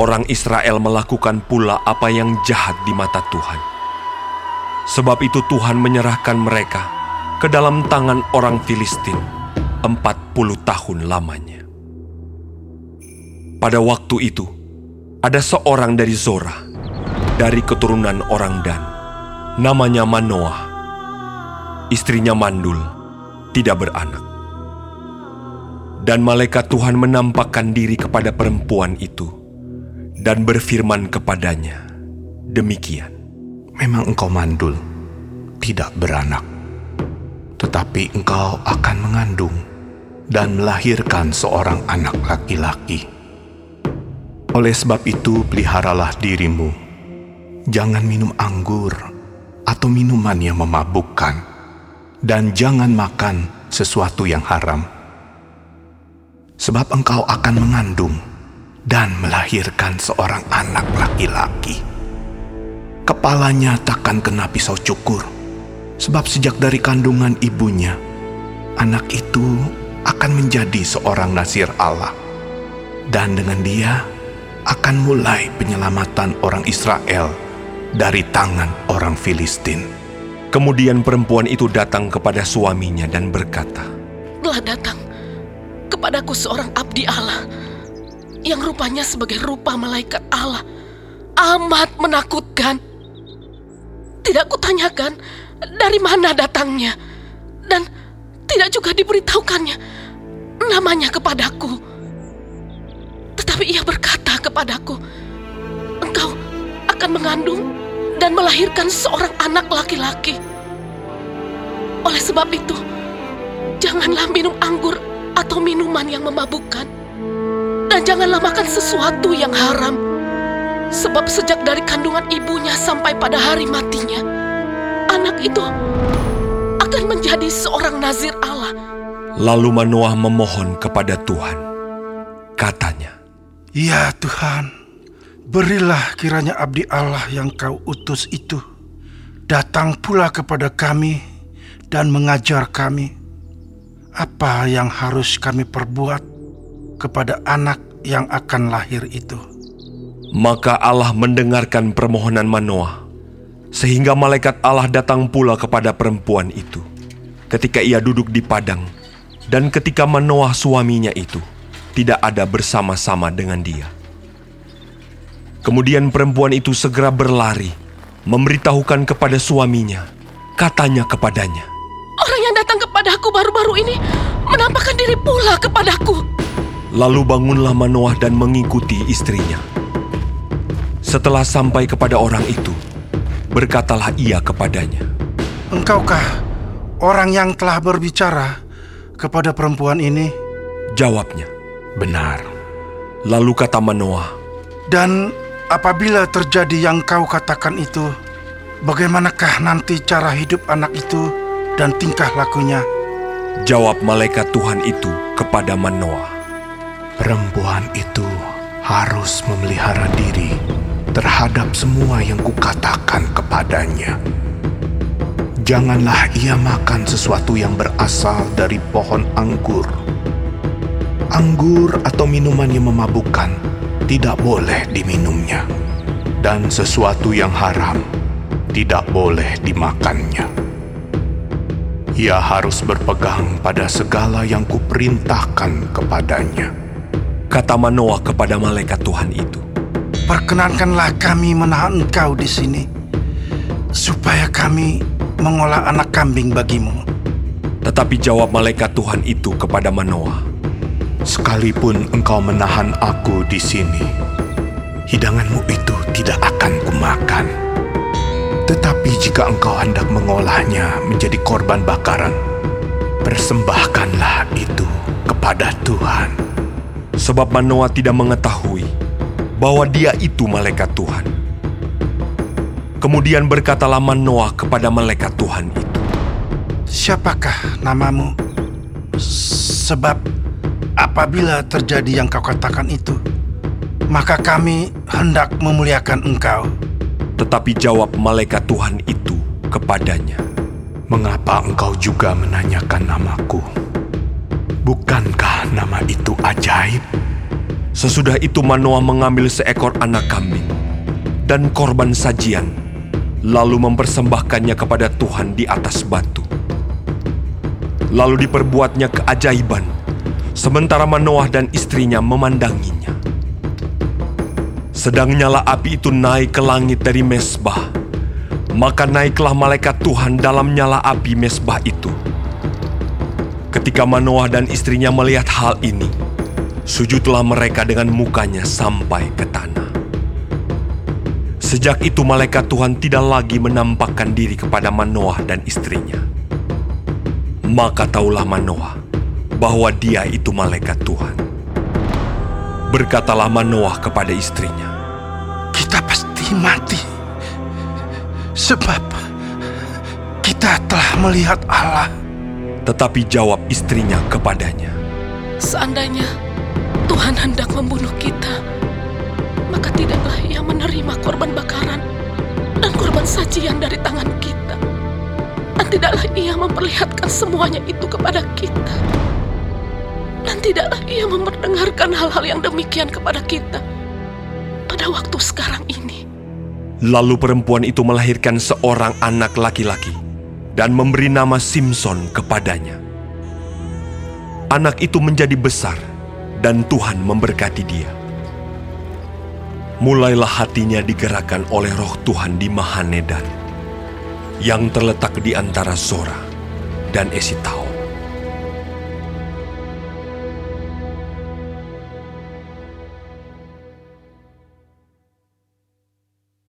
orang Israel melakukan pula apa yang jahat di mata Tuhan. Sebab itu Tuhan menyerahkan mereka ke dalam tangan orang Filistin 40 tahun lamanya. Pada waktu itu, ada seorang dari Zora, dari keturunan orang Dan, namanya Manoah. Istrinya mandul, tidak beranak. Dan malaikat Tuhan menampakkan diri kepada perempuan itu dan berfirman kepadanya, demikian. Memang engkau mandul, tidak beranak. Tetapi engkau akan mengandung dan melahirkan seorang anak laki-laki. Oleh sebab itu, peliharalah dirimu. Jangan minum anggur atau minuman yang memabukkan, dan jangan makan sesuatu yang haram. Sebab engkau akan mengandung dan melahirkan seorang anak laki-laki. Kepalanya takkan kena pisau cukur, sebab sejak dari kandungan ibunya, anak itu akan menjadi seorang nasir Allah. Dan dengan dia akan mulai penyelamatan orang Israel dari tangan orang Filistin. Kemudian perempuan itu datang kepada suaminya dan berkata, Telah datang kepadaku seorang abdi Allah yang rupanya sebagai rupa malaikat Allah. Amat menakutkan. Tidak kutanyakan dari mana datangnya dan tidak juga diberitahukannya namanya kepadaku. Tetapi ia berkata kepadaku, engkau akan mengandung dan melahirkan seorang anak laki-laki. Oleh sebab itu, janganlah minum anggur atau minuman yang memabukkan. Dan janganlah makan sesuatu yang haram. Sebab sejak dari kandungan ibunya sampai pada hari matinya, anak itu akan menjadi seorang nazir Allah. Lalu Manoah memohon kepada Tuhan. Katanya, Ya Tuhan, berilah kiranya abdi Allah yang kau utus itu datang pula kepada kami dan mengajar kami apa yang harus kami perbuat kepada anak yang akan lahir itu. Maka Allah mendengarkan permohonan Manoah, sehingga malaikat Allah datang pula kepada perempuan itu ketika ia duduk di padang, dan ketika Manoah suaminya itu tidak ada bersama-sama dengan dia. Kemudian perempuan itu segera berlari, memberitahukan kepada suaminya, katanya kepadanya, Orang yang datang kepadaku baru-baru ini menampakkan diri pula kepadaku. Lalu bangunlah Manoah dan mengikuti istrinya. Setelah sampai kepada orang itu, berkatalah ia kepadanya, Engkaukah orang yang telah berbicara kepada perempuan ini? Jawabnya, Benar, lalu kata Manoah, Dan apabila terjadi yang kau katakan itu, bagaimanakah nanti cara hidup anak itu dan tingkah lakunya? jawab malaikat Tuhan itu kepada Manoah. Perempuan itu harus memelihara diri terhadap semua yang kukatakan kepadanya. Janganlah ia makan sesuatu yang berasal dari pohon anggur. Anggur atau minuman yang memabukkan tidak boleh diminumnya, dan sesuatu yang haram tidak boleh dimakannya. Ia harus berpegang pada segala yang kuperintahkan kepadanya. Kata Manoah kepada malaikat Tuhan itu, Perkenankanlah kami menahan engkau di sini, supaya kami mengolah anak kambing bagimu. tetapi jawab malaikat Tuhan itu kepada Manoah, Sekalipun engkau menahan aku di sini, hidanganmu itu tidak akan kumakan. Tetapi jika engkau hendak mengolahnya menjadi korban bakaran, persembahkanlah itu kepada Tuhan. Sebab Manoah tidak mengetahui bahwa dia itu malaikat Tuhan. Kemudian berkatalah Manoah kepada malaikat Tuhan itu, Siapakah namamu? Sebab apabila terjadi yang kau katakan itu, maka kami hendak memuliakan engkau. tetapi jawab malaikat Tuhan itu kepadanya, Mengapa engkau juga menanyakan namaku? Nama itu ajaib? Sesudah itu Manoah mengambil seekor anak kambing dan korban sajian, lalu mempersembahkannya kepada Tuhan di atas batu. Lalu diperbuatnya keajaiban, sementara Manoah dan istrinya memandanginya. Sedang nyala api itu naik ke langit dari mesbah, maka naiklah malaikat Tuhan dalam nyala api mesbah itu. Ketika Manoah dan istrinya melihat hal ini, sujudlah mereka dengan mukanya sampai ke tanah. Sejak itu malaikat Tuhan tidak lagi menampakkan diri kepada Manoah dan istrinya. Maka taulah Manoah bahwa dia itu malaikat Tuhan. Berkatalah Manoah kepada istrinya, Kita pasti mati. Sebab kita telah melihat Allah. Tetapi jawab istrinya kepadanya, Seandainya Tuhan hendak membunuh kita, maka tidaklah ia menerima korban bakaran dan korban sajian dari tangan kita. Dan tidaklah ia memperlihatkan semuanya itu kepada kita. Dan tidaklah ia memperdengarkan hal-hal yang demikian kepada kita pada waktu sekarang ini. Lalu perempuan itu melahirkan seorang anak laki-laki dan memberi nama Simpson kepadanya. Anak itu menjadi besar dan Tuhan memberkati dia. Mulailah hatinya digerakkan oleh roh Tuhan di Mahanedan yang terletak di antara Sora dan Esitao.